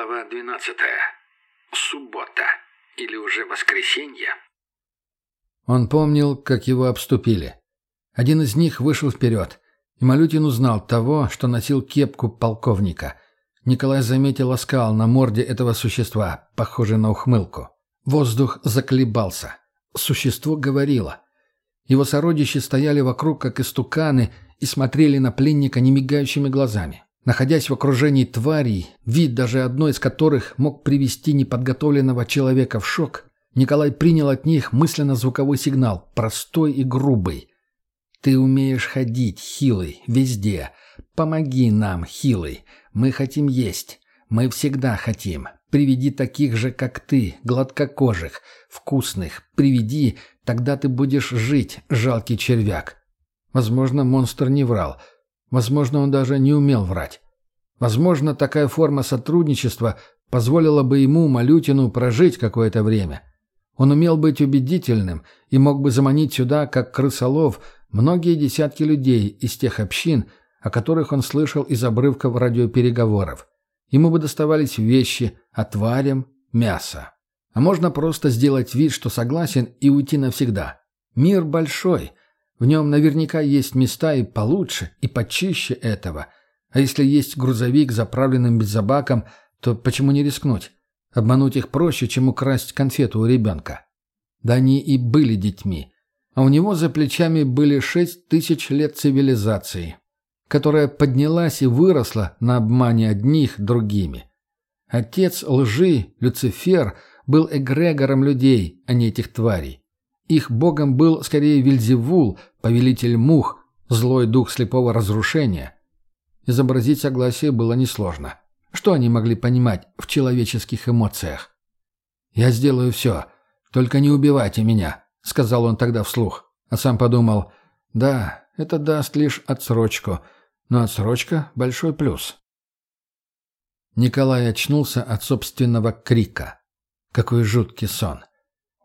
Глава 12. Суббота. Или уже воскресенье. Он помнил, как его обступили. Один из них вышел вперед, и Малютин узнал того, что носил кепку полковника. Николай заметил оскал на морде этого существа, похожий на ухмылку. Воздух заколебался. Существо говорило. Его сородичи стояли вокруг, как истуканы, и смотрели на пленника немигающими глазами. Находясь в окружении тварей, вид даже одной из которых мог привести неподготовленного человека в шок, Николай принял от них мысленно-звуковой сигнал, простой и грубый. «Ты умеешь ходить, хилый, везде. Помоги нам, хилый. Мы хотим есть. Мы всегда хотим. Приведи таких же, как ты, гладкокожих, вкусных. Приведи, тогда ты будешь жить, жалкий червяк». Возможно, монстр не врал – Возможно, он даже не умел врать. Возможно, такая форма сотрудничества позволила бы ему, Малютину, прожить какое-то время. Он умел быть убедительным и мог бы заманить сюда, как крысолов, многие десятки людей из тех общин, о которых он слышал из обрывков радиопереговоров. Ему бы доставались вещи, тварям – мясо. А можно просто сделать вид, что согласен, и уйти навсегда. Мир большой – в нем наверняка есть места и получше, и почище этого. А если есть грузовик, заправленным бензобаком, то почему не рискнуть? Обмануть их проще, чем украсть конфету у ребенка. Да они и были детьми. А у него за плечами были шесть тысяч лет цивилизации, которая поднялась и выросла на обмане одних другими. Отец лжи, Люцифер, был эгрегором людей, а не этих тварей. Их богом был скорее Вильзевул, повелитель мух, злой дух слепого разрушения. Изобразить согласие было несложно. Что они могли понимать в человеческих эмоциях? «Я сделаю все, только не убивайте меня», — сказал он тогда вслух. А сам подумал, «Да, это даст лишь отсрочку, но отсрочка — большой плюс». Николай очнулся от собственного крика. Какой жуткий сон.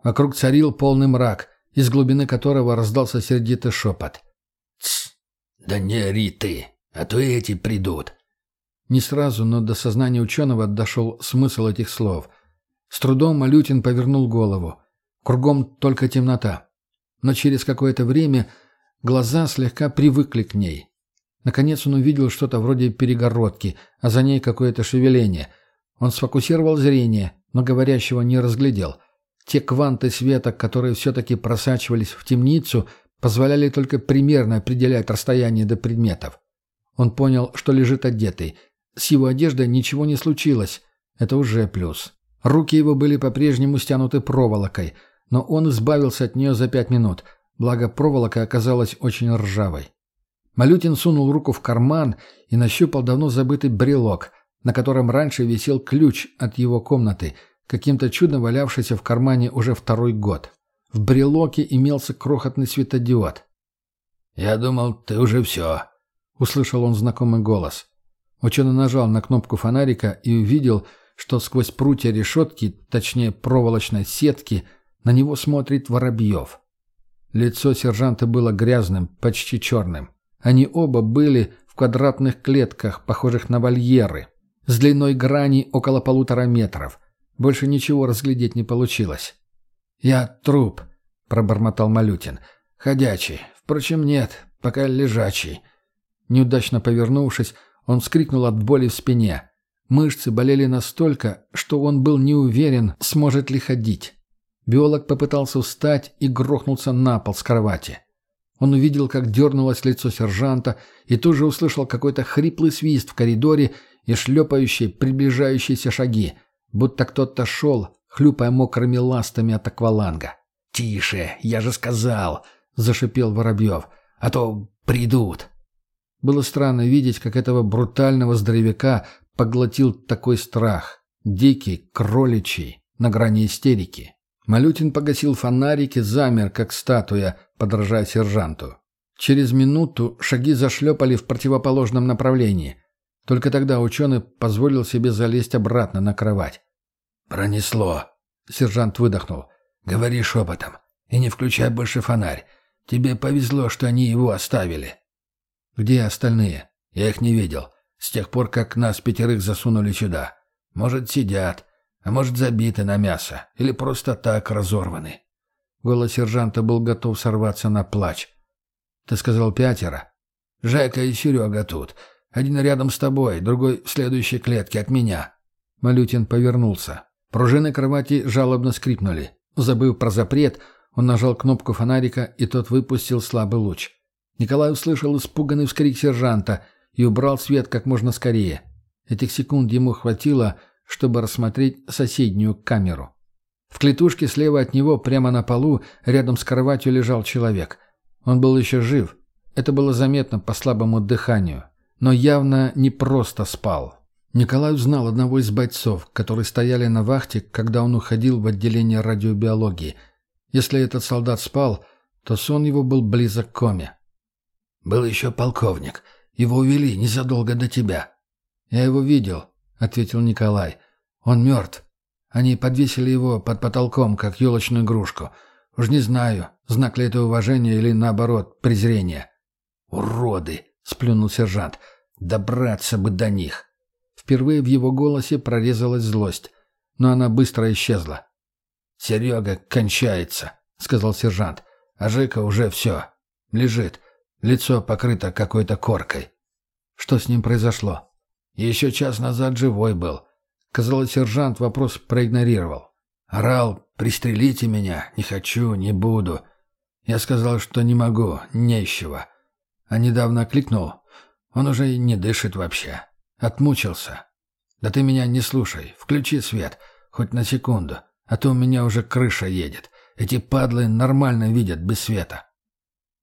Вокруг царил полный мрак, из глубины которого раздался сердитый шепот. «Тсс! Да не ори ты, а то эти придут!» Не сразу, но до сознания ученого дошел смысл этих слов. С трудом Малютин повернул голову. Кругом только темнота. Но через какое-то время глаза слегка привыкли к ней. Наконец он увидел что-то вроде перегородки, а за ней какое-то шевеление. Он сфокусировал зрение, но говорящего не разглядел. Те кванты света, которые все-таки просачивались в темницу, позволяли только примерно определять расстояние до предметов. Он понял, что лежит одетый. С его одеждой ничего не случилось. Это уже плюс. Руки его были по-прежнему стянуты проволокой, но он избавился от нее за пять минут, благо проволока оказалась очень ржавой. Малютин сунул руку в карман и нащупал давно забытый брелок, на котором раньше висел ключ от его комнаты – каким-то чудом валявшийся в кармане уже второй год. В брелоке имелся крохотный светодиод. «Я думал, ты уже все», — услышал он знакомый голос. Ученый нажал на кнопку фонарика и увидел, что сквозь прутья решетки, точнее проволочной сетки, на него смотрит Воробьев. Лицо сержанта было грязным, почти черным. Они оба были в квадратных клетках, похожих на вольеры, с длиной грани около полутора метров — больше ничего разглядеть не получилось. «Я труп», — пробормотал Малютин. «Ходячий. Впрочем, нет, пока лежачий». Неудачно повернувшись, он вскрикнул от боли в спине. Мышцы болели настолько, что он был не уверен, сможет ли ходить. Биолог попытался встать и грохнулся на пол с кровати. Он увидел, как дернулось лицо сержанта, и тут же услышал какой-то хриплый свист в коридоре и шлепающие, приближающиеся шаги будто кто-то шел, хлюпая мокрыми ластами от акваланга. «Тише, я же сказал!» — зашипел Воробьев. «А то придут!» Было странно видеть, как этого брутального здоровяка поглотил такой страх. Дикий, кроличий, на грани истерики. Малютин погасил фонарик и замер, как статуя, подражая сержанту. Через минуту шаги зашлепали в противоположном направлении. Только тогда ученый позволил себе залезть обратно на кровать. «Пронесло», — сержант выдохнул. «Говори шепотом и не включай больше фонарь. Тебе повезло, что они его оставили». «Где остальные?» «Я их не видел. С тех пор, как нас пятерых засунули сюда. Может, сидят, а может, забиты на мясо, или просто так разорваны». Голос сержанта был готов сорваться на плач. «Ты сказал пятеро?» «Жека и Серега тут. Один рядом с тобой, другой в следующей клетке от меня». Малютин повернулся. Пружины кровати жалобно скрипнули. Забыв про запрет, он нажал кнопку фонарика, и тот выпустил слабый луч. Николай услышал испуганный вскрик сержанта и убрал свет как можно скорее. Этих секунд ему хватило, чтобы рассмотреть соседнюю камеру. В клетушке слева от него, прямо на полу, рядом с кроватью лежал человек. Он был еще жив. Это было заметно по слабому дыханию. Но явно не просто спал. Николай узнал одного из бойцов, которые стояли на вахте, когда он уходил в отделение радиобиологии. Если этот солдат спал, то сон его был близок к коме. «Был еще полковник. Его увели незадолго до тебя». «Я его видел», — ответил Николай. «Он мертв. Они подвесили его под потолком, как елочную игрушку. Уж не знаю, знак ли это уважения или, наоборот, презрения». «Уроды!» — сплюнул сержант. «Добраться бы до них!» Впервые в его голосе прорезалась злость, но она быстро исчезла. «Серега кончается», — сказал сержант. «А Жека уже все. Лежит. Лицо покрыто какой-то коркой». «Что с ним произошло?» «Еще час назад живой был». Казалось, сержант вопрос проигнорировал. «Орал, пристрелите меня. Не хочу, не буду». Я сказал, что не могу, нечего. А недавно кликнул. Он уже не дышит вообще. Отмучился. Да ты меня не слушай. Включи свет. Хоть на секунду. А то у меня уже крыша едет. Эти падлы нормально видят без света.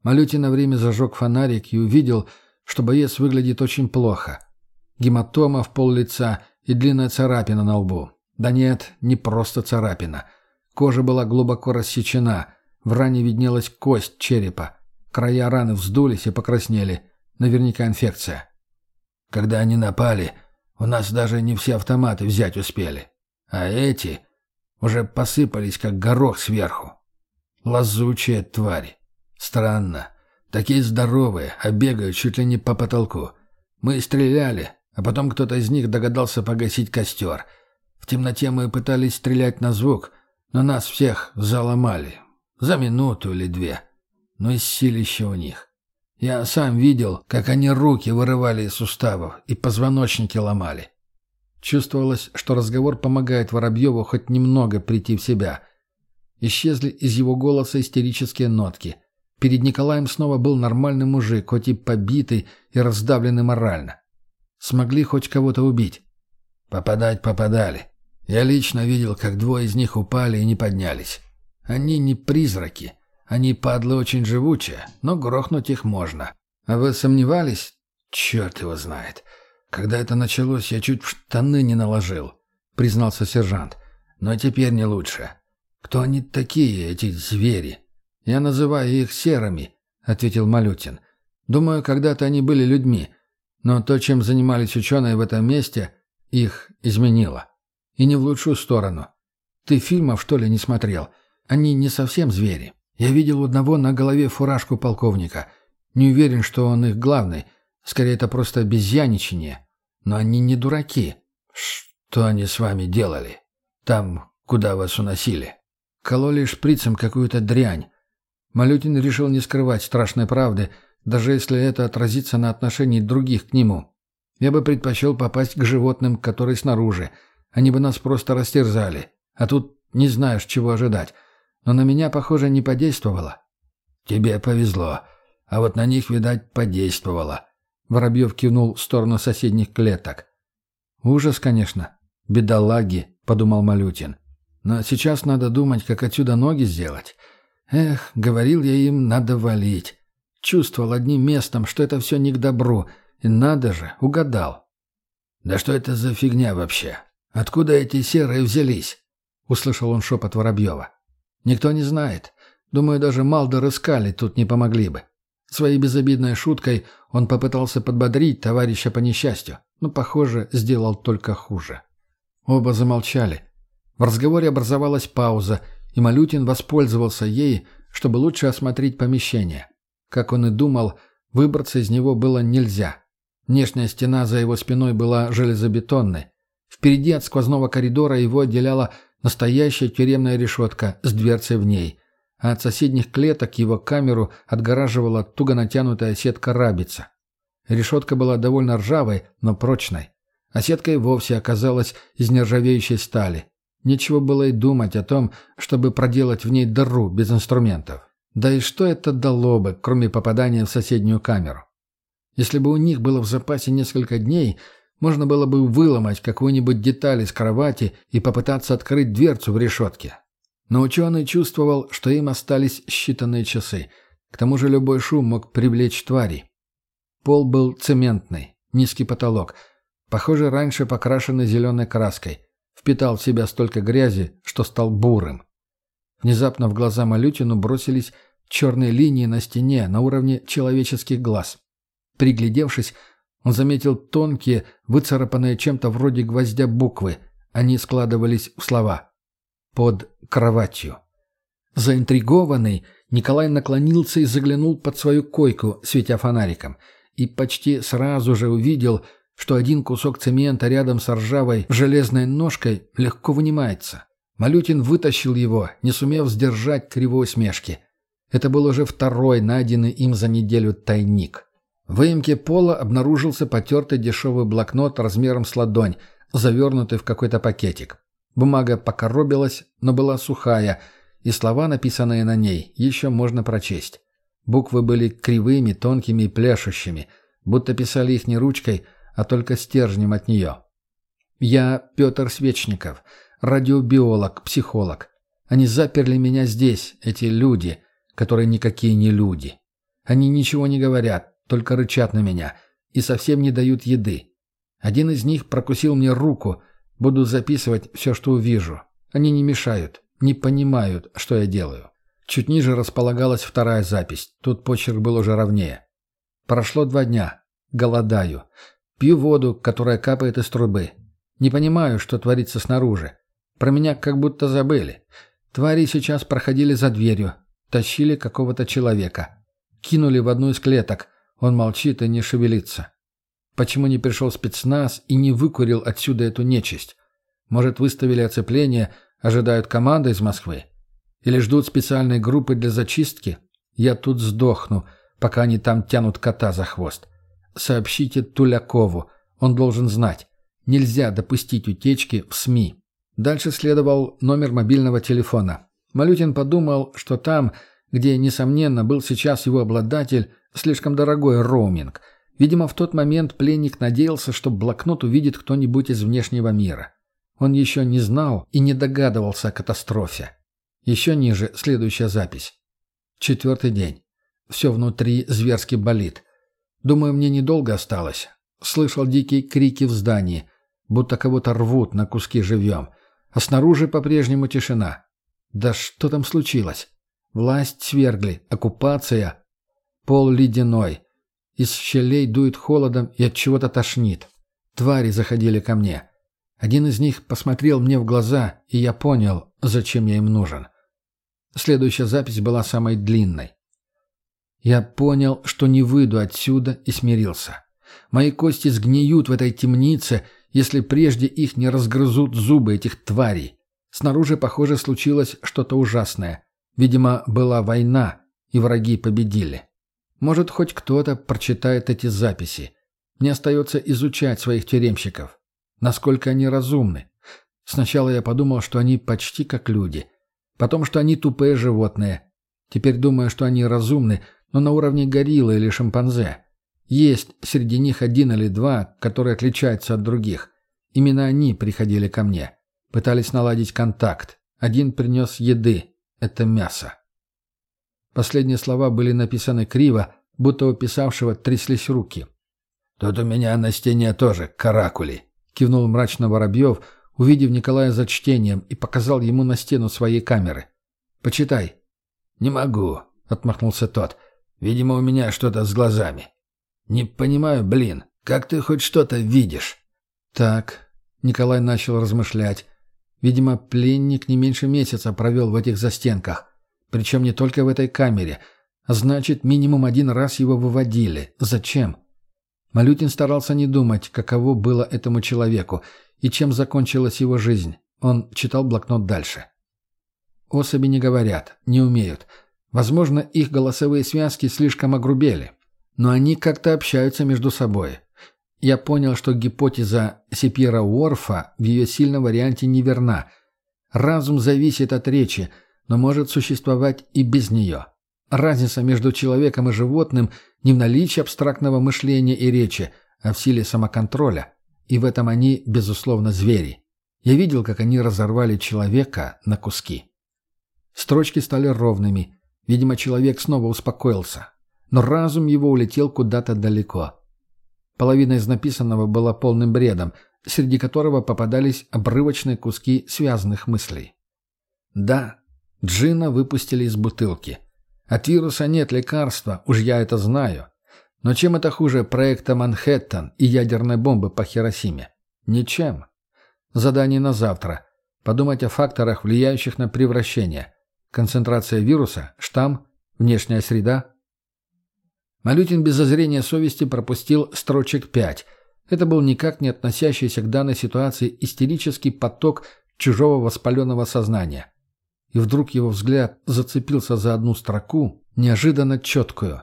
Малютин на время зажег фонарик и увидел, что боец выглядит очень плохо. Гематома в пол лица и длинная царапина на лбу. Да нет, не просто царапина. Кожа была глубоко рассечена. В ране виднелась кость черепа. Края раны вздулись и покраснели. Наверняка инфекция. Когда они напали, у нас даже не все автоматы взять успели. А эти уже посыпались, как горох сверху. Лазучие твари. Странно. Такие здоровые, а бегают чуть ли не по потолку. Мы стреляли, а потом кто-то из них догадался погасить костер. В темноте мы пытались стрелять на звук, но нас всех заломали. За минуту или две. Но и силище у них. Я сам видел, как они руки вырывали из суставов и позвоночники ломали. Чувствовалось, что разговор помогает Воробьеву хоть немного прийти в себя. Исчезли из его голоса истерические нотки. Перед Николаем снова был нормальный мужик, хоть и побитый и раздавленный морально. Смогли хоть кого-то убить. Попадать попадали. Я лично видел, как двое из них упали и не поднялись. Они не призраки. Они, падлы, очень живучие, но грохнуть их можно. А вы сомневались? Черт его знает. Когда это началось, я чуть в штаны не наложил, признался сержант. Но теперь не лучше. Кто они такие, эти звери? Я называю их серыми, ответил Малютин. Думаю, когда-то они были людьми, но то, чем занимались ученые в этом месте, их изменило. И не в лучшую сторону. Ты фильмов, что ли, не смотрел? Они не совсем звери. Я видел у одного на голове фуражку полковника. Не уверен, что он их главный. Скорее, это просто обезьяничание. Но они не дураки. Что они с вами делали? Там, куда вас уносили? Кололи шприцем какую-то дрянь. Малютин решил не скрывать страшной правды, даже если это отразится на отношении других к нему. Я бы предпочел попасть к животным, которые снаружи. Они бы нас просто растерзали. А тут не знаешь, чего ожидать но на меня, похоже, не подействовало. «Тебе повезло, а вот на них, видать, подействовало». Воробьев кивнул в сторону соседних клеток. «Ужас, конечно. Бедолаги», — подумал Малютин. «Но сейчас надо думать, как отсюда ноги сделать. Эх, говорил я им, надо валить. Чувствовал одним местом, что это все не к добру. И надо же, угадал». «Да что это за фигня вообще? Откуда эти серые взялись?» — услышал он шепот Воробьева. Никто не знает. Думаю, даже Малдер и Скали тут не помогли бы. Своей безобидной шуткой он попытался подбодрить товарища по несчастью, но, похоже, сделал только хуже. Оба замолчали. В разговоре образовалась пауза, и Малютин воспользовался ей, чтобы лучше осмотреть помещение. Как он и думал, выбраться из него было нельзя. Внешняя стена за его спиной была железобетонной. Впереди от сквозного коридора его отделяла настоящая тюремная решетка с дверцей в ней, а от соседних клеток его камеру отгораживала туго натянутая сетка рабица. Решетка была довольно ржавой, но прочной. А сетка и вовсе оказалась из нержавеющей стали. Нечего было и думать о том, чтобы проделать в ней дыру без инструментов. Да и что это дало бы, кроме попадания в соседнюю камеру? Если бы у них было в запасе несколько дней, можно было бы выломать какую-нибудь деталь из кровати и попытаться открыть дверцу в решетке. Но ученый чувствовал, что им остались считанные часы. К тому же любой шум мог привлечь твари. Пол был цементный, низкий потолок. Похоже, раньше покрашенный зеленой краской. Впитал в себя столько грязи, что стал бурым. Внезапно в глаза Малютину бросились черные линии на стене на уровне человеческих глаз. Приглядевшись, он заметил тонкие, выцарапанные чем-то вроде гвоздя буквы. Они складывались в слова. «Под кроватью». Заинтригованный, Николай наклонился и заглянул под свою койку, светя фонариком – и почти сразу же увидел, что один кусок цемента рядом с ржавой железной ножкой легко вынимается. Малютин вытащил его, не сумев сдержать кривой смешки. Это был уже второй найденный им за неделю тайник. В выемке пола обнаружился потертый дешевый блокнот размером с ладонь, завернутый в какой-то пакетик. Бумага покоробилась, но была сухая, и слова, написанные на ней, еще можно прочесть. Буквы были кривыми, тонкими и пляшущими, будто писали их не ручкой, а только стержнем от нее. «Я Петр Свечников, радиобиолог, психолог. Они заперли меня здесь, эти люди, которые никакие не люди. Они ничего не говорят, только рычат на меня и совсем не дают еды. Один из них прокусил мне руку, буду записывать все, что увижу. Они не мешают, не понимают, что я делаю. Чуть ниже располагалась вторая запись. Тут почерк был уже ровнее. Прошло два дня. Голодаю. Пью воду, которая капает из трубы. Не понимаю, что творится снаружи. Про меня как будто забыли. Твари сейчас проходили за дверью. Тащили какого-то человека. Кинули в одну из клеток. Он молчит и не шевелится. Почему не пришел спецназ и не выкурил отсюда эту нечисть? Может, выставили оцепление, ожидают команды из Москвы? Или ждут специальной группы для зачистки? Я тут сдохну, пока они там тянут кота за хвост. Сообщите Тулякову. Он должен знать. Нельзя допустить утечки в СМИ. Дальше следовал номер мобильного телефона. Малютин подумал, что там, где, несомненно, был сейчас его обладатель, слишком дорогой роуминг. Видимо, в тот момент пленник надеялся, что блокнот увидит кто-нибудь из внешнего мира. Он еще не знал и не догадывался о катастрофе. Еще ниже следующая запись. Четвертый день. Все внутри зверски болит. Думаю, мне недолго осталось. Слышал дикие крики в здании, будто кого-то рвут на куски живьем. А снаружи по-прежнему тишина. Да что там случилось? Власть свергли, оккупация. Пол ледяной. Из щелей дует холодом и от чего-то тошнит. Твари заходили ко мне. Один из них посмотрел мне в глаза, и я понял, зачем я им нужен. Следующая запись была самой длинной. Я понял, что не выйду отсюда и смирился. Мои кости сгниют в этой темнице, если прежде их не разгрызут зубы этих тварей. Снаружи, похоже, случилось что-то ужасное. Видимо, была война, и враги победили. Может, хоть кто-то прочитает эти записи. Мне остается изучать своих тюремщиков. Насколько они разумны. Сначала я подумал, что они почти как люди. Потом, что они тупые животные. Теперь думаю, что они разумны, но на уровне гориллы или шимпанзе. Есть среди них один или два, которые отличаются от других. Именно они приходили ко мне. Пытались наладить контакт. Один принес еды. Это мясо. Последние слова были написаны криво, будто у писавшего тряслись руки. «Тут у меня на стене тоже каракули», — кивнул мрачно Воробьев, увидев Николая за чтением, и показал ему на стену своей камеры. «Почитай». «Не могу», — отмахнулся тот. «Видимо, у меня что-то с глазами». «Не понимаю, блин, как ты хоть что-то видишь?» «Так», — Николай начал размышлять. «Видимо, пленник не меньше месяца провел в этих застенках. Причем не только в этой камере. Значит, минимум один раз его выводили. Зачем?» Малютин старался не думать, каково было этому человеку, и чем закончилась его жизнь. Он читал блокнот дальше. Особи не говорят, не умеют. Возможно, их голосовые связки слишком огрубели. Но они как-то общаются между собой. Я понял, что гипотеза Сепира Уорфа в ее сильном варианте неверна. Разум зависит от речи, но может существовать и без нее. Разница между человеком и животным не в наличии абстрактного мышления и речи, а в силе самоконтроля. И в этом они, безусловно, звери. Я видел, как они разорвали человека на куски. Строчки стали ровными. Видимо, человек снова успокоился. Но разум его улетел куда-то далеко. Половина из написанного была полным бредом, среди которого попадались обрывочные куски связанных мыслей. Да, джина выпустили из бутылки. От вируса нет лекарства, уж я это знаю. Но чем это хуже проекта «Манхэттен» и ядерной бомбы по Хиросиме? Ничем. Задание на завтра. Подумать о факторах, влияющих на превращение. Концентрация вируса, штамм, внешняя среда. Малютин без зазрения совести пропустил строчек пять. Это был никак не относящийся к данной ситуации истерический поток чужого воспаленного сознания. И вдруг его взгляд зацепился за одну строку, неожиданно четкую.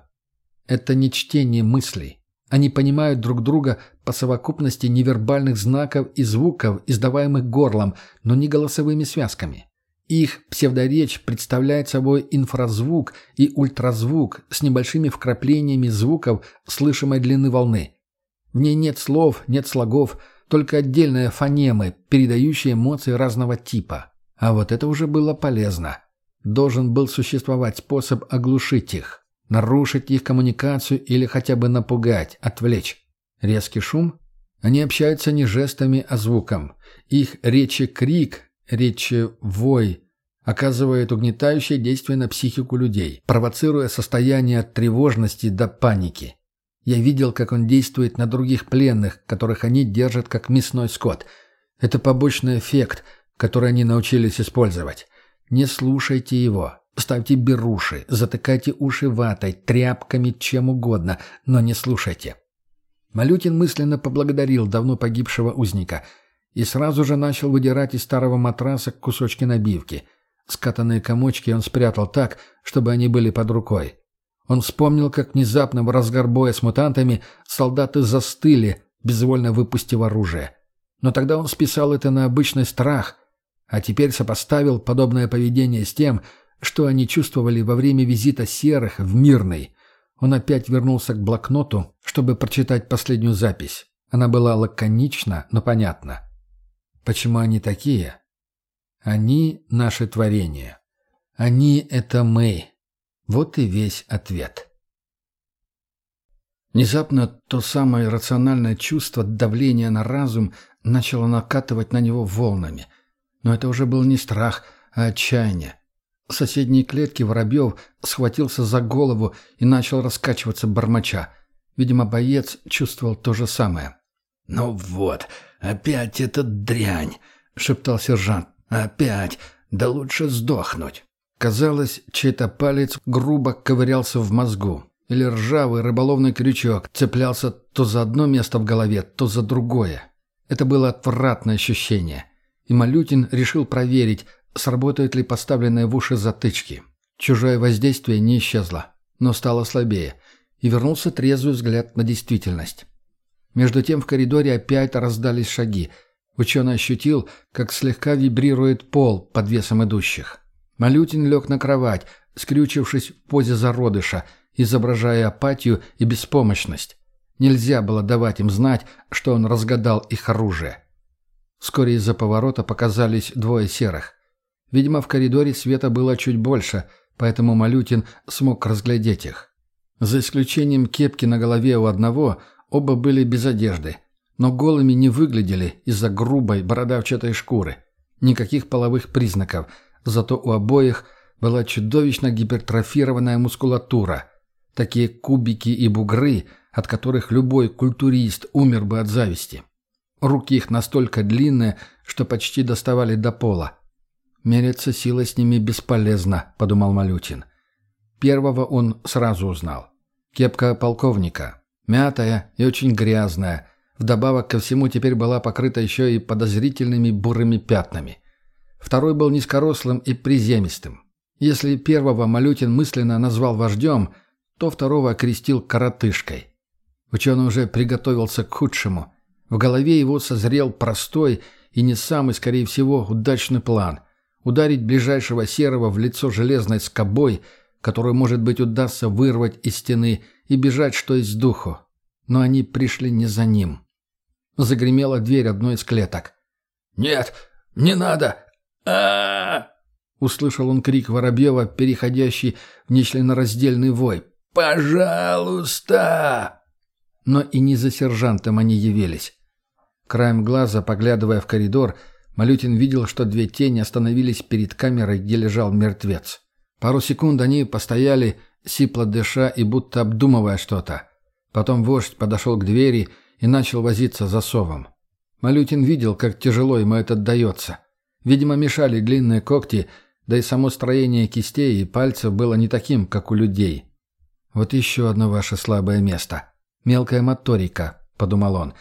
Это не чтение мыслей. Они понимают друг друга по совокупности невербальных знаков и звуков, издаваемых горлом, но не голосовыми связками. Их псевдоречь представляет собой инфразвук и ультразвук с небольшими вкраплениями звуков слышимой длины волны. В ней нет слов, нет слогов, только отдельные фонемы, передающие эмоции разного типа. А вот это уже было полезно. Должен был существовать способ оглушить их, нарушить их коммуникацию или хотя бы напугать, отвлечь. Резкий шум? Они общаются не жестами, а звуком. Их речи крик, речи «вой» оказывает угнетающее действие на психику людей, провоцируя состояние от тревожности до паники. Я видел, как он действует на других пленных, которых они держат как мясной скот. Это побочный эффект, который они научились использовать. Не слушайте его. Ставьте беруши, затыкайте уши ватой, тряпками, чем угодно, но не слушайте. Малютин мысленно поблагодарил давно погибшего узника – и сразу же начал выдирать из старого матраса кусочки набивки. Скатанные комочки он спрятал так, чтобы они были под рукой. Он вспомнил, как внезапно в разгар боя с мутантами солдаты застыли, безвольно выпустив оружие. Но тогда он списал это на обычный страх, а теперь сопоставил подобное поведение с тем, что они чувствовали во время визита серых в Мирный. Он опять вернулся к блокноту, чтобы прочитать последнюю запись. Она была лаконична, но понятна. Почему они такие? Они — наше творение. Они — это мы. Вот и весь ответ. Внезапно то самое рациональное чувство давления на разум начало накатывать на него волнами. Но это уже был не страх, а отчаяние. В соседней клетке Воробьев схватился за голову и начал раскачиваться бормоча. Видимо, боец чувствовал то же самое. «Ну вот, опять эта дрянь!» — шептал сержант. «Опять! Да лучше сдохнуть!» Казалось, чей-то палец грубо ковырялся в мозгу. Или ржавый рыболовный крючок цеплялся то за одно место в голове, то за другое. Это было отвратное ощущение. И Малютин решил проверить, сработают ли поставленные в уши затычки. Чужое воздействие не исчезло, но стало слабее, и вернулся трезвый взгляд на действительность. Между тем в коридоре опять раздались шаги. Ученый ощутил, как слегка вибрирует пол под весом идущих. Малютин лег на кровать, скрючившись в позе зародыша, изображая апатию и беспомощность. Нельзя было давать им знать, что он разгадал их оружие. Вскоре из-за поворота показались двое серых. Видимо, в коридоре света было чуть больше, поэтому Малютин смог разглядеть их. За исключением кепки на голове у одного, Оба были без одежды, но голыми не выглядели из-за грубой бородавчатой шкуры. Никаких половых признаков, зато у обоих была чудовищно гипертрофированная мускулатура. Такие кубики и бугры, от которых любой культурист умер бы от зависти. Руки их настолько длинные, что почти доставали до пола. «Мериться силой с ними бесполезно», — подумал Малютин. Первого он сразу узнал. Кепка полковника, Мятая и очень грязная. Вдобавок ко всему теперь была покрыта еще и подозрительными бурыми пятнами. Второй был низкорослым и приземистым. Если первого Малютин мысленно назвал вождем, то второго окрестил коротышкой. Ученый уже приготовился к худшему. В голове его созрел простой и не самый, скорее всего, удачный план – ударить ближайшего серого в лицо железной скобой, которую, может быть, удастся вырвать из стены и бежать, что из духу. Но они пришли не за ним. Загремела дверь одной из клеток. «Нет, не надо! а Услышал он крик Воробьева, переходящий в нечленораздельный вой. «Пожалуйста!» Но и не за сержантом они явились. Краем глаза, поглядывая в коридор, Малютин видел, что две тени остановились перед камерой, где лежал мертвец. Пару секунд они постояли, сипло дыша и будто обдумывая что-то. Потом вождь подошел к двери и начал возиться за совом. Малютин видел, как тяжело ему это дается. Видимо, мешали длинные когти, да и само строение кистей и пальцев было не таким, как у людей. «Вот еще одно ваше слабое место. Мелкая моторика», — подумал он.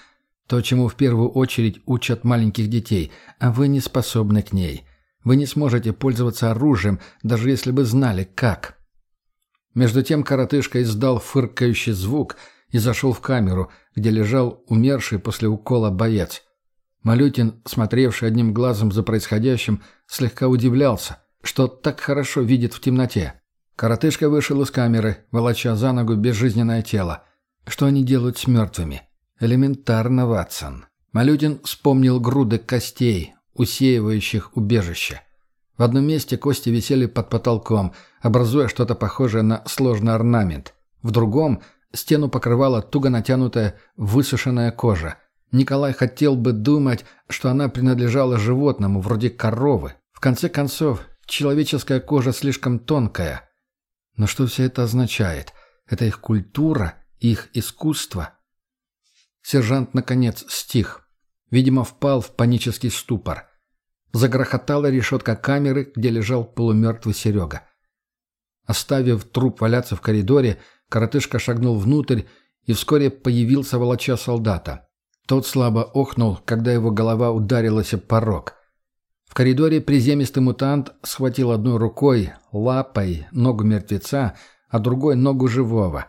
«То, чему в первую очередь учат маленьких детей, а вы не способны к ней. Вы не сможете пользоваться оружием, даже если бы знали, как». Между тем коротышка издал фыркающий звук — и зашел в камеру, где лежал умерший после укола боец. Малютин, смотревший одним глазом за происходящим, слегка удивлялся, что так хорошо видит в темноте. Коротышка вышел из камеры, волоча за ногу безжизненное тело. Что они делают с мертвыми? Элементарно, Ватсон. Малютин вспомнил груды костей, усеивающих убежище. В одном месте кости висели под потолком, образуя что-то похожее на сложный орнамент. В другом Стену покрывала туго натянутая высушенная кожа. Николай хотел бы думать, что она принадлежала животному, вроде коровы. В конце концов, человеческая кожа слишком тонкая. Но что все это означает? Это их культура, их искусство. Сержант, наконец, стих. Видимо, впал в панический ступор. Загрохотала решетка камеры, где лежал полумертвый Серега. Оставив труп валяться в коридоре, Коротышка шагнул внутрь и вскоре появился волоча солдата. Тот слабо охнул, когда его голова ударилась об порог. В коридоре приземистый мутант схватил одной рукой, лапой, ногу мертвеца, а другой ногу живого.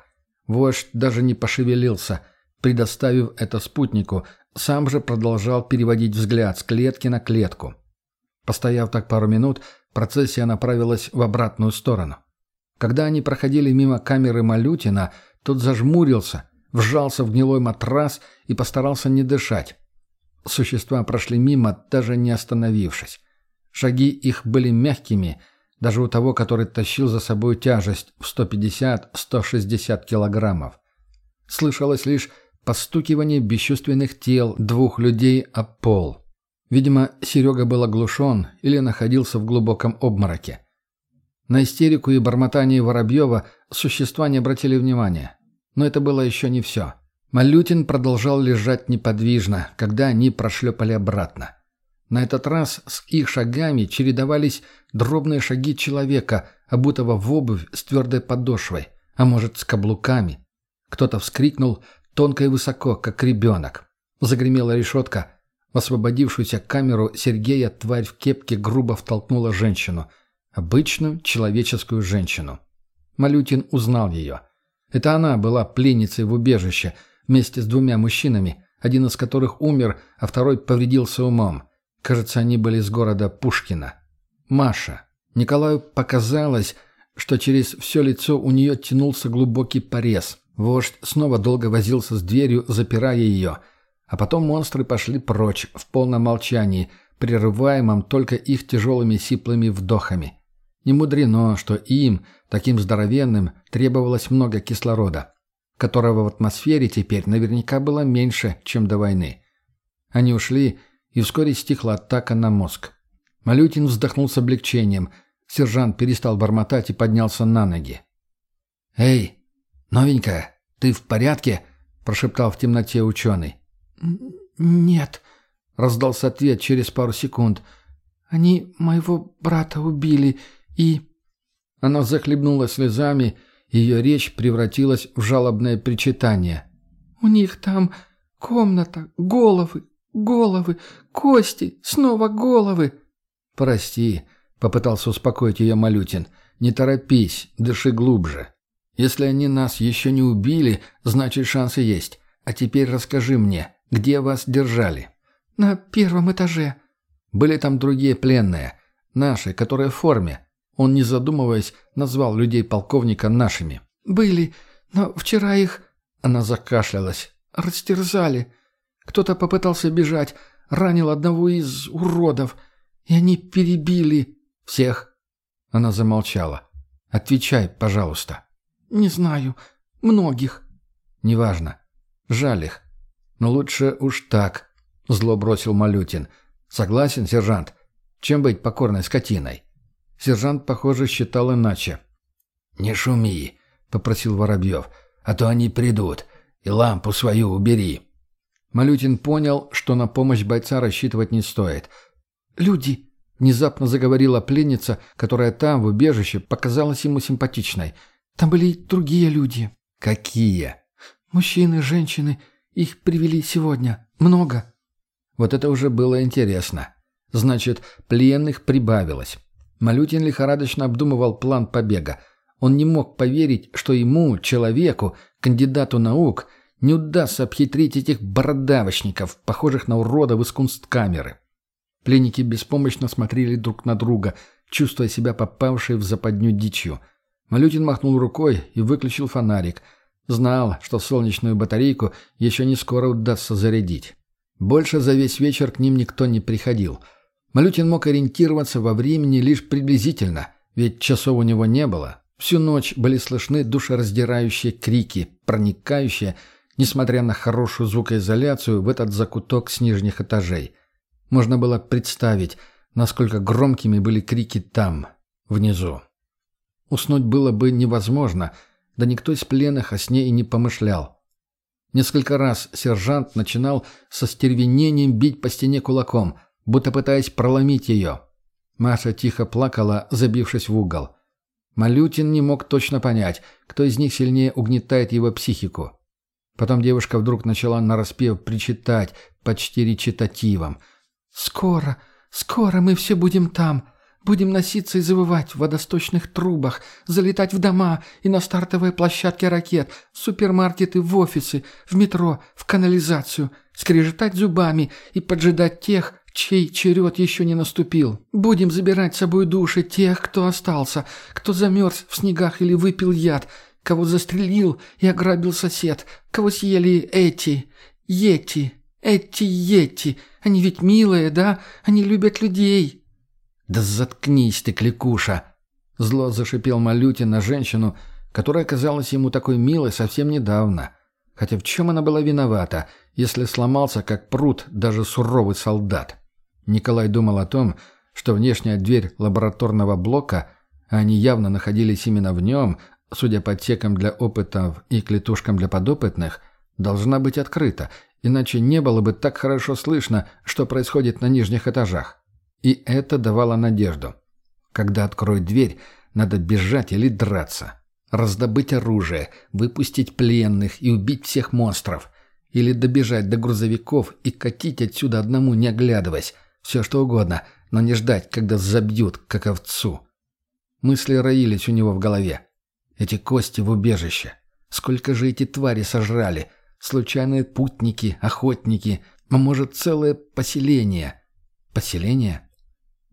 Вождь даже не пошевелился, предоставив это спутнику, сам же продолжал переводить взгляд с клетки на клетку. Постояв так пару минут, процессия направилась в обратную сторону. Когда они проходили мимо камеры Малютина, тот зажмурился, вжался в гнилой матрас и постарался не дышать. Существа прошли мимо, даже не остановившись. Шаги их были мягкими, даже у того, который тащил за собой тяжесть в 150-160 килограммов. Слышалось лишь постукивание бесчувственных тел двух людей о пол. Видимо, Серега был оглушен или находился в глубоком обмороке. На истерику и бормотание Воробьева существа не обратили внимания. Но это было еще не все. Малютин продолжал лежать неподвижно, когда они прошлепали обратно. На этот раз с их шагами чередовались дробные шаги человека, обутого в обувь с твердой подошвой, а может, с каблуками. Кто-то вскрикнул тонко и высоко, как ребенок. Загремела решетка. В освободившуюся камеру Сергея тварь в кепке грубо втолкнула женщину. Обычную человеческую женщину. Малютин узнал ее. Это она была пленницей в убежище вместе с двумя мужчинами, один из которых умер, а второй повредился умом. Кажется, они были из города Пушкина. Маша. Николаю показалось, что через все лицо у нее тянулся глубокий порез. Вождь снова долго возился с дверью, запирая ее. А потом монстры пошли прочь в полном молчании, прерываемом только их тяжелыми сиплыми вдохами. Не мудрено, что им, таким здоровенным, требовалось много кислорода, которого в атмосфере теперь наверняка было меньше, чем до войны. Они ушли, и вскоре стихла атака на мозг. Малютин вздохнул с облегчением. Сержант перестал бормотать и поднялся на ноги. «Эй, новенькая, ты в порядке?» – прошептал в темноте ученый. «Нет», – раздался ответ через пару секунд. «Они моего брата убили, и...» Она захлебнулась слезами, ее речь превратилась в жалобное причитание. «У них там Комната, головы, головы, кости, снова головы!» «Прости», — попытался успокоить ее Малютин. «Не торопись, дыши глубже. Если они нас еще не убили, значит шансы есть. А теперь расскажи мне, где вас держали?» «На первом этаже». «Были там другие пленные, наши, которые в форме». Он, не задумываясь, назвал людей полковника нашими. «Были, но вчера их...» Она закашлялась. «Растерзали. Кто-то попытался бежать, ранил одного из уродов, и они перебили...» «Всех?» Она замолчала. «Отвечай, пожалуйста». «Не знаю. Многих». «Неважно. Жаль их. Но лучше уж так», — зло бросил Малютин. «Согласен, сержант? Чем быть покорной скотиной?» Сержант, похоже, считал иначе. «Не шуми», — попросил Воробьев, — «а то они придут, и лампу свою убери». Малютин понял, что на помощь бойца рассчитывать не стоит. «Люди!» — внезапно заговорила пленница, которая там, в убежище, показалась ему симпатичной. Там были другие люди». «Какие?» «Мужчины, женщины. Их привели сегодня. Много». Вот это уже было интересно. Значит, пленных прибавилось. Малютин лихорадочно обдумывал план побега. Он не мог поверить, что ему, человеку, кандидату наук, не удастся обхитрить этих бородавочников, похожих на уродов из кунсткамеры. Пленники беспомощно смотрели друг на друга, чувствуя себя попавшие в западню дичью. Малютин махнул рукой и выключил фонарик. Знал, что солнечную батарейку еще не скоро удастся зарядить. Больше за весь вечер к ним никто не приходил. Малютин мог ориентироваться во времени лишь приблизительно, ведь часов у него не было. Всю ночь были слышны душераздирающие крики, проникающие, несмотря на хорошую звукоизоляцию, в этот закуток с нижних этажей. Можно было представить, насколько громкими были крики там, внизу. Уснуть было бы невозможно, да никто из пленных о сне и не помышлял. Несколько раз сержант начинал со стервенением бить по стене кулаком, будто пытаясь проломить ее. Маша тихо плакала, забившись в угол. Малютин не мог точно понять, кто из них сильнее угнетает его психику. Потом девушка вдруг начала нараспев причитать, почти речитативом. «Скоро, скоро мы все будем там. Будем носиться и завывать в водосточных трубах, залетать в дома и на стартовые площадки ракет, в супермаркеты, в офисы, в метро, в канализацию, скрежетать зубами и поджидать тех, чей черед еще не наступил. Будем забирать с собой души тех, кто остался, кто замерз в снегах или выпил яд, кого застрелил и ограбил сосед, кого съели эти, ети, эти ети. Они ведь милые, да? Они любят людей». «Да заткнись ты, кликуша!» Зло зашипел Малютин на женщину, которая казалась ему такой милой совсем недавно. Хотя в чем она была виновата, если сломался, как пруд, даже суровый солдат? Николай думал о том, что внешняя дверь лабораторного блока, а они явно находились именно в нем, судя по отсекам для опытов и клетушкам для подопытных, должна быть открыта, иначе не было бы так хорошо слышно, что происходит на нижних этажах. И это давало надежду. Когда откроют дверь, надо бежать или драться. Раздобыть оружие, выпустить пленных и убить всех монстров. Или добежать до грузовиков и катить отсюда одному, не оглядываясь. Все что угодно, но не ждать, когда забьют, как овцу. Мысли роились у него в голове. Эти кости в убежище. Сколько же эти твари сожрали? Случайные путники, охотники, а может целое поселение. Поселение?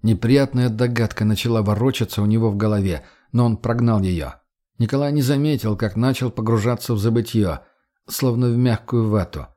Неприятная догадка начала ворочаться у него в голове, но он прогнал ее. Николай не заметил, как начал погружаться в забытье, словно в мягкую вату.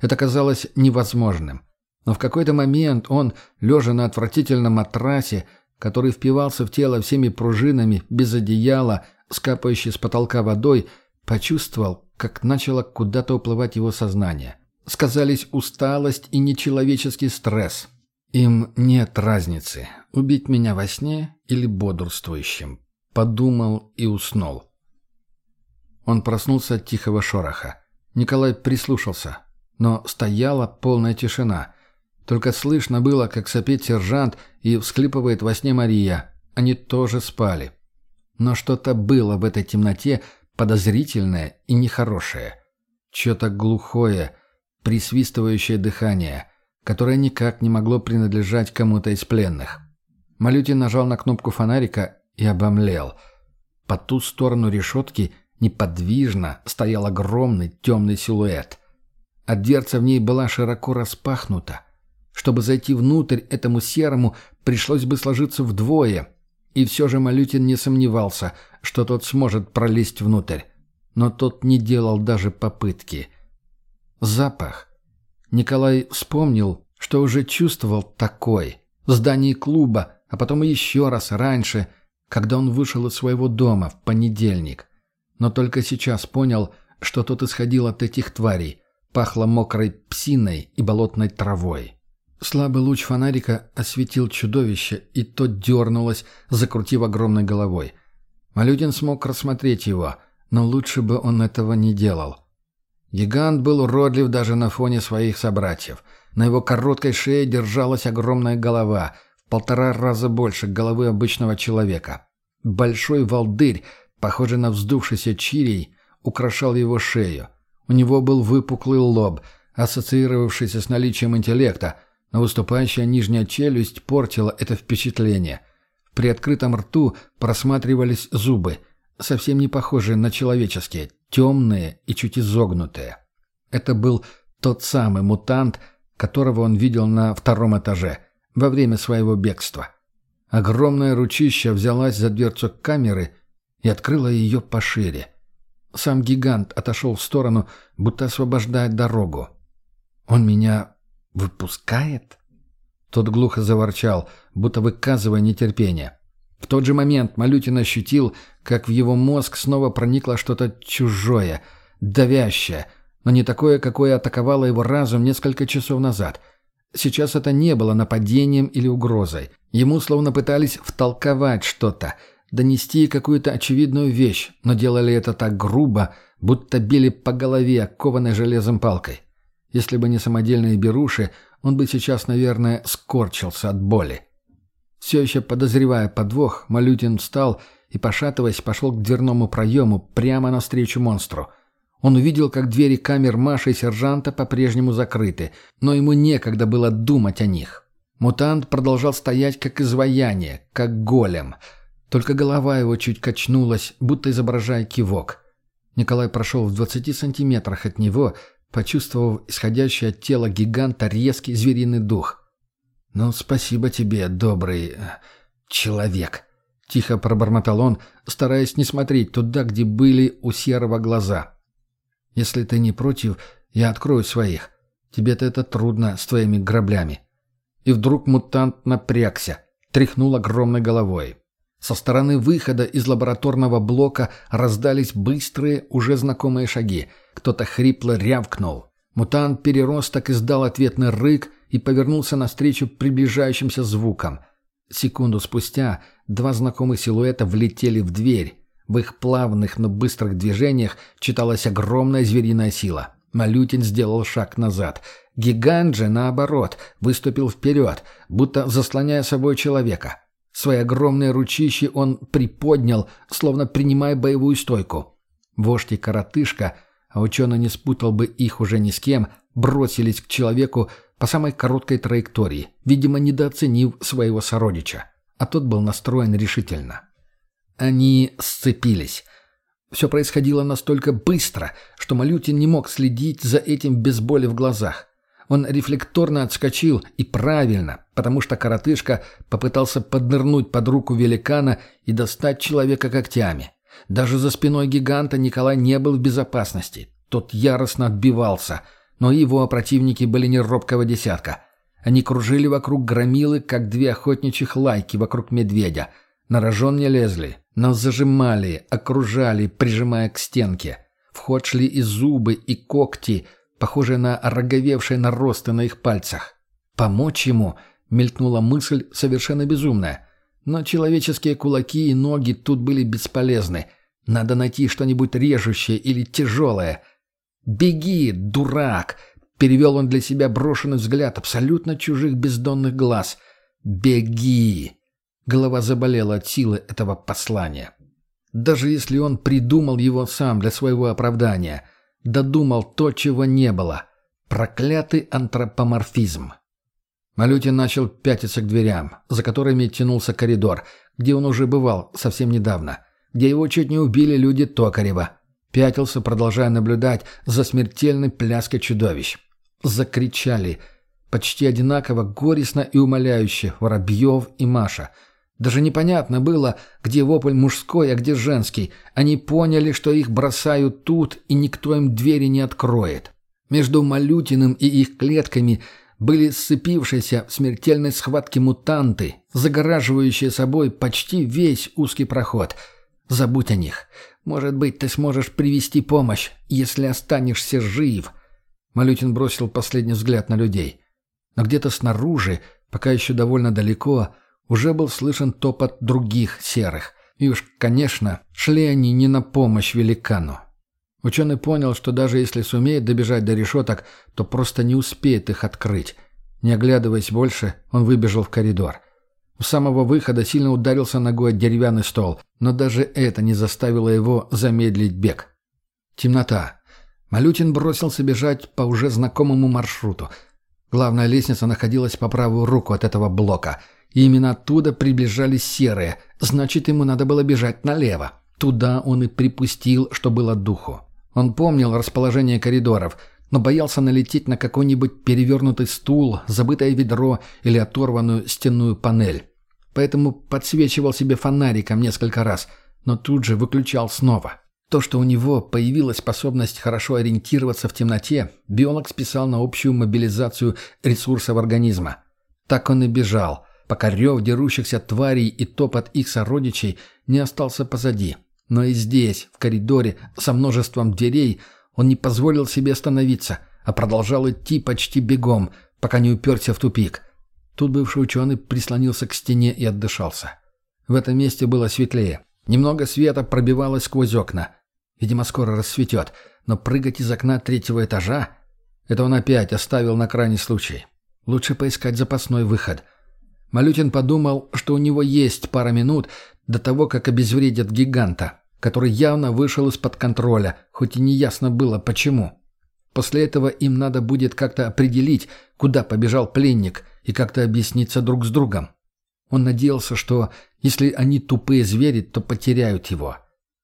Это казалось невозможным. Но в какой-то момент он, лежа на отвратительном матрасе, который впивался в тело всеми пружинами, без одеяла, скапающей с потолка водой, почувствовал, как начало куда-то уплывать его сознание. Сказались усталость и нечеловеческий стресс. Им нет разницы, убить меня во сне или бодрствующим. Подумал и уснул. Он проснулся от тихого шороха. Николай прислушался, но стояла полная тишина. Только слышно было, как сопит сержант и всклипывает во сне Мария. Они тоже спали. Но что-то было в этой темноте подозрительное и нехорошее. Что-то глухое, присвистывающее дыхание, которое никак не могло принадлежать кому-то из пленных. Малютин нажал на кнопку фонарика и обомлел. По ту сторону решетки неподвижно стоял огромный темный силуэт. А дверца в ней была широко распахнута. Чтобы зайти внутрь этому серому, пришлось бы сложиться вдвое. И все же Малютин не сомневался, что тот сможет пролезть внутрь. Но тот не делал даже попытки. Запах. Николай вспомнил, что уже чувствовал такой. В здании клуба, а потом еще раз раньше, когда он вышел из своего дома в понедельник. Но только сейчас понял, что тот исходил от этих тварей. Пахло мокрой псиной и болотной травой. Слабый луч фонарика осветил чудовище, и то дернулось, закрутив огромной головой. Малюдин смог рассмотреть его, но лучше бы он этого не делал. Гигант был уродлив даже на фоне своих собратьев. На его короткой шее держалась огромная голова, в полтора раза больше головы обычного человека. Большой волдырь, похожий на вздувшийся чирий, украшал его шею. У него был выпуклый лоб, ассоциировавшийся с наличием интеллекта, но выступающая нижняя челюсть портила это впечатление. В приоткрытом рту просматривались зубы, совсем не похожие на человеческие, темные и чуть изогнутые. Это был тот самый мутант, которого он видел на втором этаже во время своего бегства. Огромное ручище взялась за дверцу камеры и открыла ее пошире. Сам гигант отошел в сторону, будто освобождая дорогу. «Он меня выпускает?» Тот глухо заворчал, будто выказывая нетерпение. В тот же момент Малютин ощутил, как в его мозг снова проникло что-то чужое, давящее, но не такое, какое атаковало его разум несколько часов назад. Сейчас это не было нападением или угрозой. Ему словно пытались втолковать что-то, донести какую-то очевидную вещь, но делали это так грубо, будто били по голове, окованной железом палкой. Если бы не самодельные беруши, он бы сейчас, наверное, скорчился от боли. Все еще подозревая подвох, Малютин встал и, пошатываясь, пошел к дверному проему прямо навстречу монстру. Он увидел, как двери камер Маши и сержанта по-прежнему закрыты, но ему некогда было думать о них. Мутант продолжал стоять как изваяние, как голем. Только голова его чуть качнулась, будто изображая кивок. Николай прошел в двадцати сантиметрах от него, почувствовав исходящий от тела гиганта резкий звериный дух. «Ну, спасибо тебе, добрый... Э, человек», — тихо пробормотал он, стараясь не смотреть туда, где были у серого глаза. «Если ты не против, я открою своих. Тебе-то это трудно с твоими граблями». И вдруг мутант напрягся, тряхнул огромной головой. Со стороны выхода из лабораторного блока раздались быстрые, уже знакомые шаги. Кто-то хрипло рявкнул. Мутант-переросток издал ответный рык и повернулся навстречу приближающимся звукам. Секунду спустя два знакомых силуэта влетели в дверь. В их плавных, но быстрых движениях читалась огромная звериная сила. Малютин сделал шаг назад. Гигант же, наоборот, выступил вперед, будто заслоняя собой человека. Свои огромные ручищи он приподнял, словно принимая боевую стойку. Вождь и коротышка, а ученый не спутал бы их уже ни с кем, бросились к человеку, по самой короткой траектории, видимо, недооценив своего сородича. А тот был настроен решительно. Они сцепились. Все происходило настолько быстро, что Малютин не мог следить за этим без боли в глазах. Он рефлекторно отскочил, и правильно, потому что коротышка попытался поднырнуть под руку великана и достать человека когтями. Даже за спиной гиганта Николай не был в безопасности. Тот яростно отбивался – но его противники были не робкого десятка. Они кружили вокруг громилы, как две охотничьих лайки вокруг медведя. На рожон не лезли, но зажимали, окружали, прижимая к стенке. В ход шли и зубы, и когти, похожие на роговевшие наросты на их пальцах. Помочь ему мелькнула мысль совершенно безумная. Но человеческие кулаки и ноги тут были бесполезны. Надо найти что-нибудь режущее или тяжелое — «Беги, дурак!» — перевел он для себя брошенный взгляд абсолютно чужих бездонных глаз. «Беги!» Голова заболела от силы этого послания. Даже если он придумал его сам для своего оправдания, додумал то, чего не было. Проклятый антропоморфизм. Малютин начал пятиться к дверям, за которыми тянулся коридор, где он уже бывал совсем недавно, где его чуть не убили люди Токарева. Пятился, продолжая наблюдать за смертельной пляской чудовищ. Закричали, почти одинаково горестно и умоляюще, Воробьев и Маша. Даже непонятно было, где вопль мужской, а где женский. Они поняли, что их бросают тут, и никто им двери не откроет. Между Малютиным и их клетками – были сцепившиеся в смертельной схватке мутанты, загораживающие собой почти весь узкий проход. Забудь о них. Может быть, ты сможешь привести помощь, если останешься жив. Малютин бросил последний взгляд на людей. Но где-то снаружи, пока еще довольно далеко, уже был слышен топот других серых. И уж, конечно, шли они не на помощь великану. Ученый понял, что даже если сумеет добежать до решеток, то просто не успеет их открыть. Не оглядываясь больше, он выбежал в коридор. У самого выхода сильно ударился ногой о деревянный стол, но даже это не заставило его замедлить бег. Темнота. Малютин бросился бежать по уже знакомому маршруту. Главная лестница находилась по правую руку от этого блока, и именно оттуда приближались серые, значит, ему надо было бежать налево. Туда он и припустил, что было духу. Он помнил расположение коридоров, но боялся налететь на какой-нибудь перевернутый стул, забытое ведро или оторванную стенную панель. Поэтому подсвечивал себе фонариком несколько раз, но тут же выключал снова. То, что у него появилась способность хорошо ориентироваться в темноте, биолог списал на общую мобилизацию ресурсов организма. Так он и бежал, пока рев дерущихся тварей и топот их сородичей не остался позади. Но и здесь, в коридоре, со множеством дверей, он не позволил себе остановиться, а продолжал идти почти бегом, пока не уперся в тупик. Тут бывший ученый прислонился к стене и отдышался. В этом месте было светлее. Немного света пробивалось сквозь окна. Видимо, скоро рассветет, но прыгать из окна третьего этажа... Это он опять оставил на крайний случай. Лучше поискать запасной выход. Малютин подумал, что у него есть пара минут, до того, как обезвредят гиганта, который явно вышел из-под контроля, хоть и неясно было почему. После этого им надо будет как-то определить, куда побежал пленник, и как-то объясниться друг с другом. Он надеялся, что если они тупые звери, то потеряют его.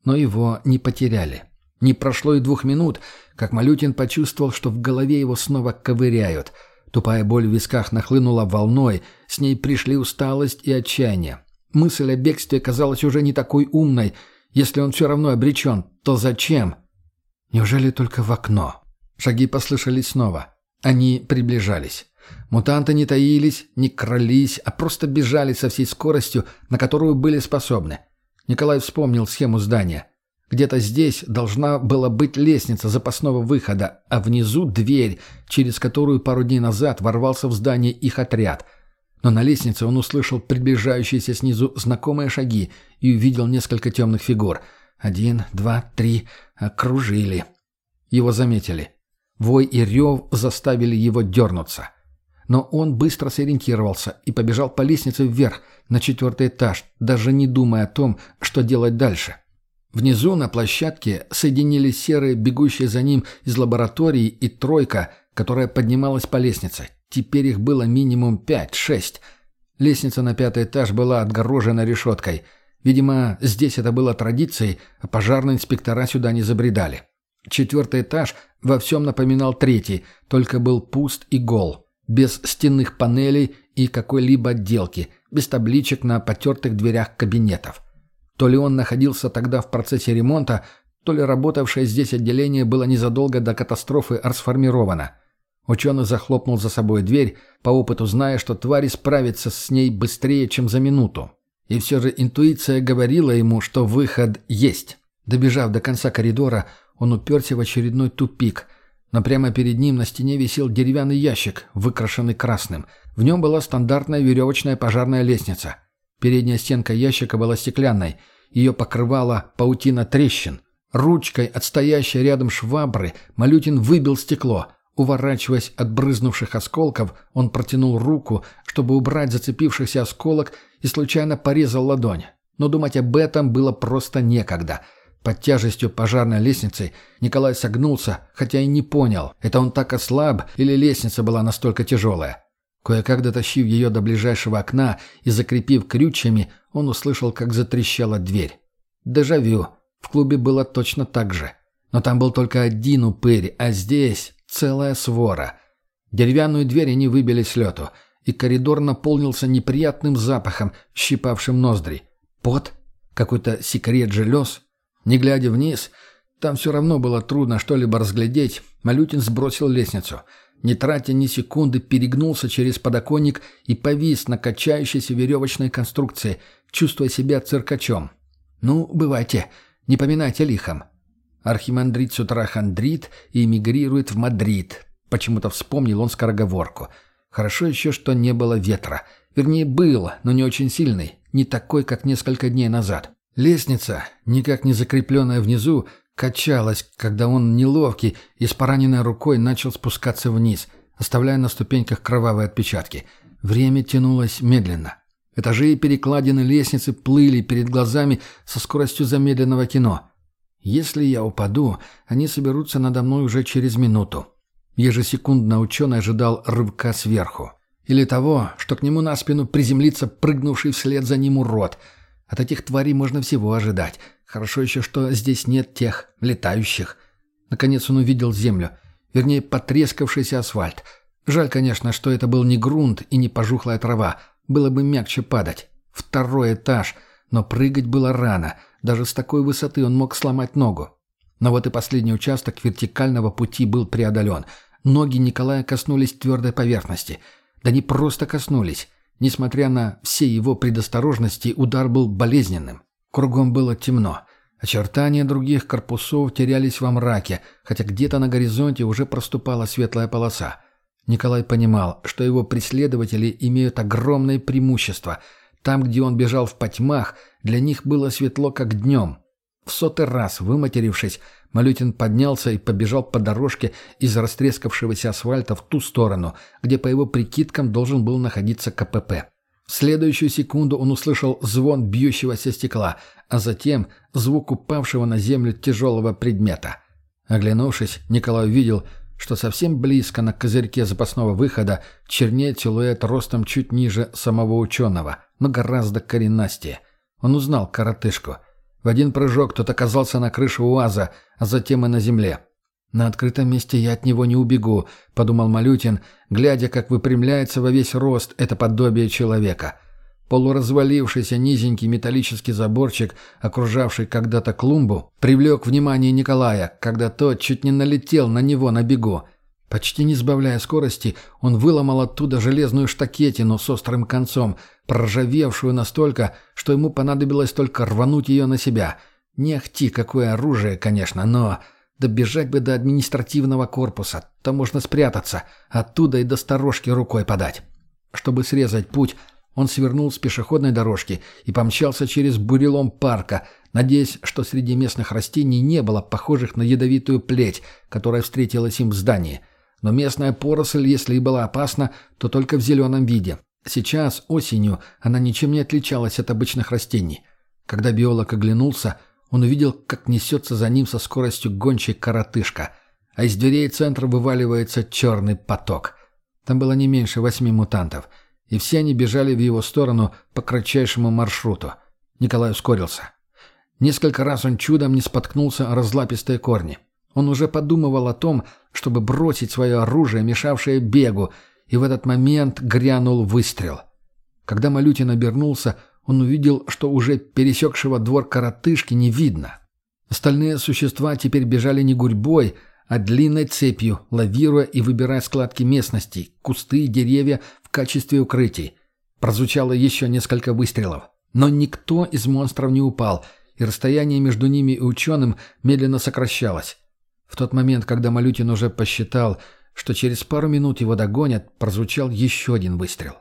Но его не потеряли. Не прошло и двух минут, как Малютин почувствовал, что в голове его снова ковыряют. Тупая боль в висках нахлынула волной, с ней пришли усталость и отчаяние. Мысль о бегстве казалась уже не такой умной. Если он все равно обречен, то зачем? Неужели только в окно? Шаги послышались снова. Они приближались. Мутанты не таились, не крались, а просто бежали со всей скоростью, на которую были способны. Николай вспомнил схему здания. Где-то здесь должна была быть лестница запасного выхода, а внизу дверь, через которую пару дней назад ворвался в здание их отряд – но на лестнице он услышал приближающиеся снизу знакомые шаги и увидел несколько темных фигур. Один, два, три. Окружили. Его заметили. Вой и рев заставили его дернуться. Но он быстро сориентировался и побежал по лестнице вверх, на четвертый этаж, даже не думая о том, что делать дальше. Внизу на площадке соединились серые, бегущие за ним из лаборатории, и тройка, которая поднималась по лестнице. Теперь их было минимум пять-шесть. Лестница на пятый этаж была отгорожена решеткой. Видимо, здесь это было традицией, а пожарные инспектора сюда не забредали. Четвертый этаж во всем напоминал третий, только был пуст и гол. Без стенных панелей и какой-либо отделки, без табличек на потертых дверях кабинетов. То ли он находился тогда в процессе ремонта, то ли работавшее здесь отделение было незадолго до катастрофы расформировано. Ученый захлопнул за собой дверь, по опыту зная, что тварь справится с ней быстрее, чем за минуту. И все же интуиция говорила ему, что выход есть. Добежав до конца коридора, он уперся в очередной тупик, но прямо перед ним на стене висел деревянный ящик, выкрашенный красным. В нем была стандартная веревочная пожарная лестница. Передняя стенка ящика была стеклянной, ее покрывала паутина трещин. Ручкой, отстоящей рядом швабры, Малютин выбил стекло – Уворачиваясь от брызнувших осколков, он протянул руку, чтобы убрать зацепившийся осколок и случайно порезал ладонь. Но думать об этом было просто некогда. Под тяжестью пожарной лестницы Николай согнулся, хотя и не понял, это он так ослаб или лестница была настолько тяжелая. Кое-как дотащив ее до ближайшего окна и закрепив крючьями, он услышал, как затрещала дверь. Дежавю. В клубе было точно так же. Но там был только один упырь, а здесь целая свора. Деревянную дверь они выбили с лету, и коридор наполнился неприятным запахом, щипавшим ноздри. Пот? Какой-то секрет желез? Не глядя вниз, там все равно было трудно что-либо разглядеть, Малютин сбросил лестницу. Не тратя ни секунды, перегнулся через подоконник и повис на качающейся веревочной конструкции, чувствуя себя циркачом. «Ну, бывайте, не поминайте лихом». Архимандрит с утра хандрит и эмигрирует в Мадрид. Почему-то вспомнил он скороговорку. Хорошо еще, что не было ветра. Вернее, был, но не очень сильный. Не такой, как несколько дней назад. Лестница, никак не закрепленная внизу, качалась, когда он, неловкий и с пораненной рукой, начал спускаться вниз, оставляя на ступеньках кровавые отпечатки. Время тянулось медленно. Этажи и перекладины лестницы плыли перед глазами со скоростью замедленного кино. Если я упаду, они соберутся надо мной уже через минуту. Ежесекундно ученый ожидал рывка сверху. Или того, что к нему на спину приземлится прыгнувший вслед за ним урод — от этих тварей можно всего ожидать. Хорошо еще, что здесь нет тех летающих. Наконец он увидел землю. Вернее, потрескавшийся асфальт. Жаль, конечно, что это был не грунт и не пожухлая трава. Было бы мягче падать. Второй этаж. Но прыгать было рано. Даже с такой высоты он мог сломать ногу. Но вот и последний участок вертикального пути был преодолен. Ноги Николая коснулись твердой поверхности. Да не просто коснулись. Несмотря на все его предосторожности, удар был болезненным. Кругом было темно. Очертания других корпусов терялись во мраке, хотя где-то на горизонте уже проступала светлая полоса. Николай понимал, что его преследователи имеют огромное преимущество. Там, где он бежал в потьмах, для них было светло, как днем. В сотый раз, выматерившись, Малютин поднялся и побежал по дорожке из растрескавшегося асфальта в ту сторону, где по его прикидкам должен был находиться КПП. В следующую секунду он услышал звон бьющегося стекла, а затем звук упавшего на землю тяжелого предмета. Оглянувшись, Николай увидел, что совсем близко на козырьке запасного выхода чернеет силуэт ростом чуть ниже самого ученого, но гораздо коренастее. Он узнал коротышку — в один прыжок тот оказался на крыше УАЗа, а затем и на земле. «На открытом месте я от него не убегу», — подумал Малютин, глядя, как выпрямляется во весь рост это подобие человека. Полуразвалившийся низенький металлический заборчик, окружавший когда-то клумбу, привлек внимание Николая, когда тот чуть не налетел на него на бегу. Почти не сбавляя скорости, он выломал оттуда железную штакетину с острым концом, проржавевшую настолько, что ему понадобилось только рвануть ее на себя. Не ахти какое оружие, конечно, но... Добежать бы до административного корпуса, там можно спрятаться, оттуда и до сторожки рукой подать. Чтобы срезать путь, он свернул с пешеходной дорожки и помчался через бурелом парка, надеясь, что среди местных растений не было похожих на ядовитую плеть, которая встретилась им в здании. Но местная поросль, если и была опасна, то только в зеленом виде. Сейчас, осенью, она ничем не отличалась от обычных растений. Когда биолог оглянулся, он увидел, как несется за ним со скоростью гончей коротышка, а из дверей центра вываливается черный поток. Там было не меньше восьми мутантов, и все они бежали в его сторону по кратчайшему маршруту. Николай ускорился. Несколько раз он чудом не споткнулся о разлапистые корни. Он уже подумывал о том, чтобы бросить свое оружие, мешавшее бегу, и в этот момент грянул выстрел. Когда Малютин обернулся, он увидел, что уже пересекшего двор коротышки не видно. Остальные существа теперь бежали не гурьбой, а длинной цепью, лавируя и выбирая складки местности, кусты и деревья в качестве укрытий. Прозвучало еще несколько выстрелов. Но никто из монстров не упал, и расстояние между ними и ученым медленно сокращалось. В тот момент, когда Малютин уже посчитал, что через пару минут его догонят, прозвучал еще один выстрел.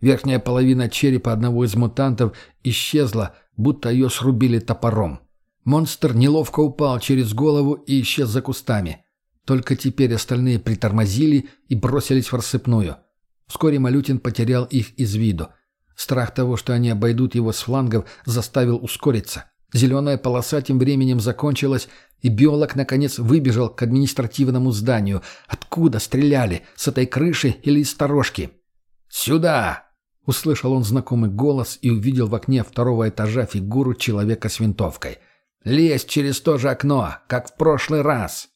Верхняя половина черепа одного из мутантов исчезла, будто ее срубили топором. Монстр неловко упал через голову и исчез за кустами. Только теперь остальные притормозили и бросились в рассыпную. Вскоре Малютин потерял их из виду. Страх того, что они обойдут его с флангов, заставил ускориться. Зеленая полоса тем временем закончилась, и биолог, наконец, выбежал к административному зданию. Откуда стреляли? С этой крыши или из сторожки? «Сюда!» — услышал он знакомый голос и увидел в окне второго этажа фигуру человека с винтовкой. «Лезь через то же окно, как в прошлый раз!»